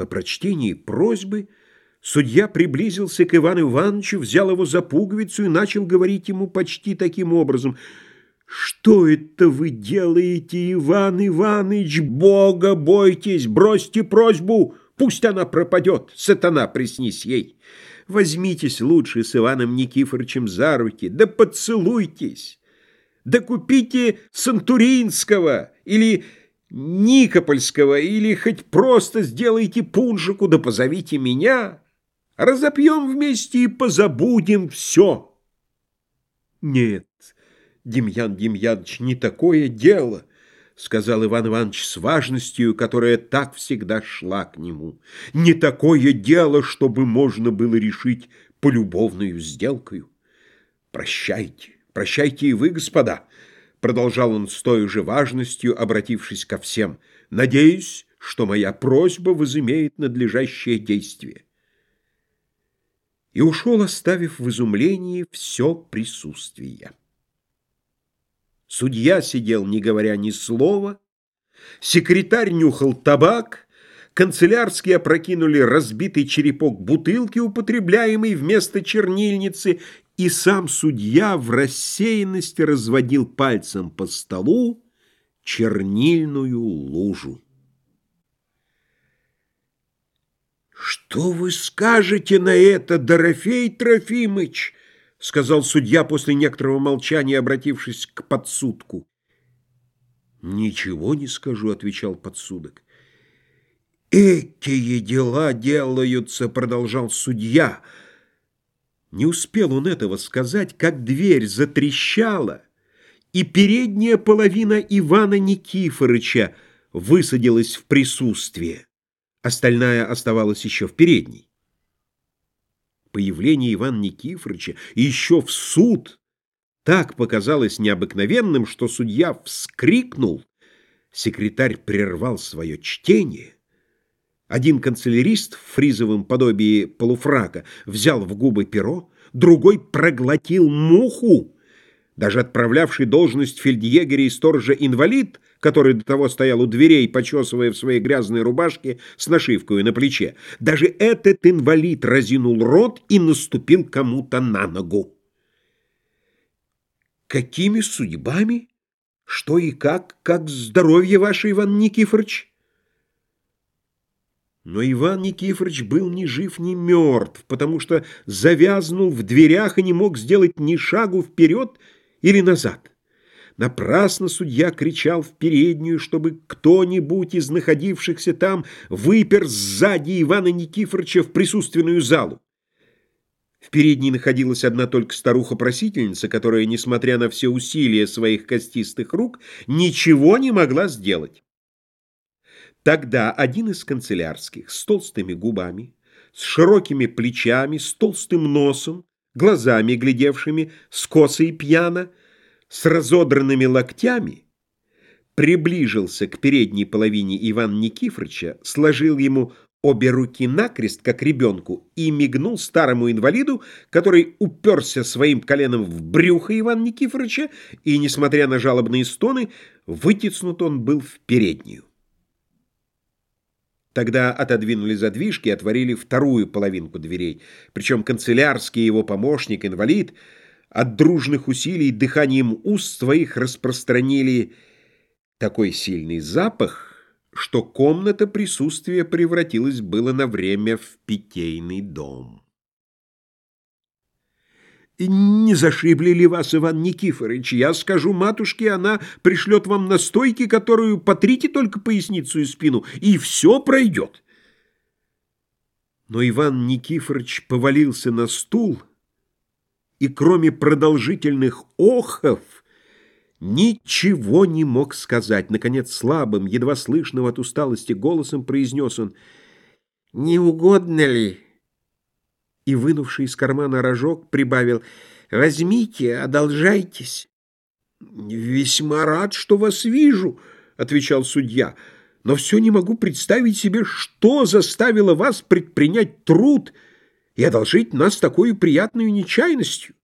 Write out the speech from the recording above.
По прочтении просьбы судья приблизился к Ивану Ивановичу, взял его за пуговицу и начал говорить ему почти таким образом — «Что это вы делаете, Иван Иванович? Бога бойтесь, бросьте просьбу, пусть она пропадет, сатана приснись ей. Возьмитесь лучше с Иваном Никифоровичем за руки, да поцелуйтесь, да купите Сантуринского или Никопольского, или хоть просто сделайте пуншику, да позовите меня. Разопьем вместе и позабудем все». «Нет». Демьян Демьянович, не такое дело, — сказал Иван Иванович с важностью, которая так всегда шла к нему. Не такое дело, чтобы можно было решить полюбовную сделкою. Прощайте, прощайте и вы, господа, — продолжал он с той же важностью, обратившись ко всем. Надеюсь, что моя просьба возымеет надлежащее действие. И ушел, оставив в изумлении все присутствие. Судья сидел, не говоря ни слова, секретарь нюхал табак, канцелярские опрокинули разбитый черепок бутылки, употребляемый вместо чернильницы, и сам судья в рассеянности разводил пальцем по столу чернильную лужу. «Что вы скажете на это, Дорофей Трофимыч?» — сказал судья после некоторого молчания, обратившись к подсудку. «Ничего не скажу», — отвечал подсудок. «Экие дела делаются», — продолжал судья. Не успел он этого сказать, как дверь затрещала, и передняя половина Ивана Никифорыча высадилась в присутствие. Остальная оставалась еще в передней. Появление Ивана Никифоровича еще в суд так показалось необыкновенным, что судья вскрикнул. Секретарь прервал свое чтение. Один канцелярист в фризовом подобии полуфрака взял в губы перо, другой проглотил муху. Даже отправлявший должность фельдъегеря и сторожа инвалид, который до того стоял у дверей, почесывая в своей грязной рубашке с нашивкой на плече, даже этот инвалид разинул рот и наступил кому-то на ногу. «Какими судьбами? Что и как? Как здоровье ваше, Иван Никифорович?» Но Иван Никифорович был ни жив, ни мертв, потому что завязнул в дверях и не мог сделать ни шагу вперед, или назад. Напрасно судья кричал в переднюю, чтобы кто-нибудь из находившихся там выпер сзади Ивана Никифоровича в присутственную залу. В передней находилась одна только старуха-просительница, которая, несмотря на все усилия своих костистых рук, ничего не могла сделать. Тогда один из канцелярских с толстыми губами, с широкими плечами, с толстым носом, глазами, глядевшими скоса и пьяно, с разодранными локтями, приближился к передней половине Ивана Никифоровича, сложил ему обе руки накрест, как ребенку, и мигнул старому инвалиду, который уперся своим коленом в брюхо Ивана Никифоровича, и, несмотря на жалобные стоны, вытеснут он был в переднюю. Тогда отодвинули задвижки и отворили вторую половинку дверей. Причем канцелярский его помощник, инвалид, от дружных усилий дыханием уст своих распространили такой сильный запах, что комната присутствия превратилась было на время в питейный дом. «Не зашибли ли вас, Иван Никифорович? Я скажу матушке, она пришлет вам настойки, которую потрите только поясницу и спину, и все пройдет». Но Иван Никифорович повалился на стул и, кроме продолжительных охов, ничего не мог сказать. Наконец, слабым, едва слышным от усталости голосом произнес он «Не угодно ли?» И, вынувший из кармана рожок, прибавил «Возьмите, одолжайтесь». «Весьма рад, что вас вижу», — отвечал судья, «но все не могу представить себе, что заставило вас предпринять труд и одолжить нас такой приятной нечаянностью».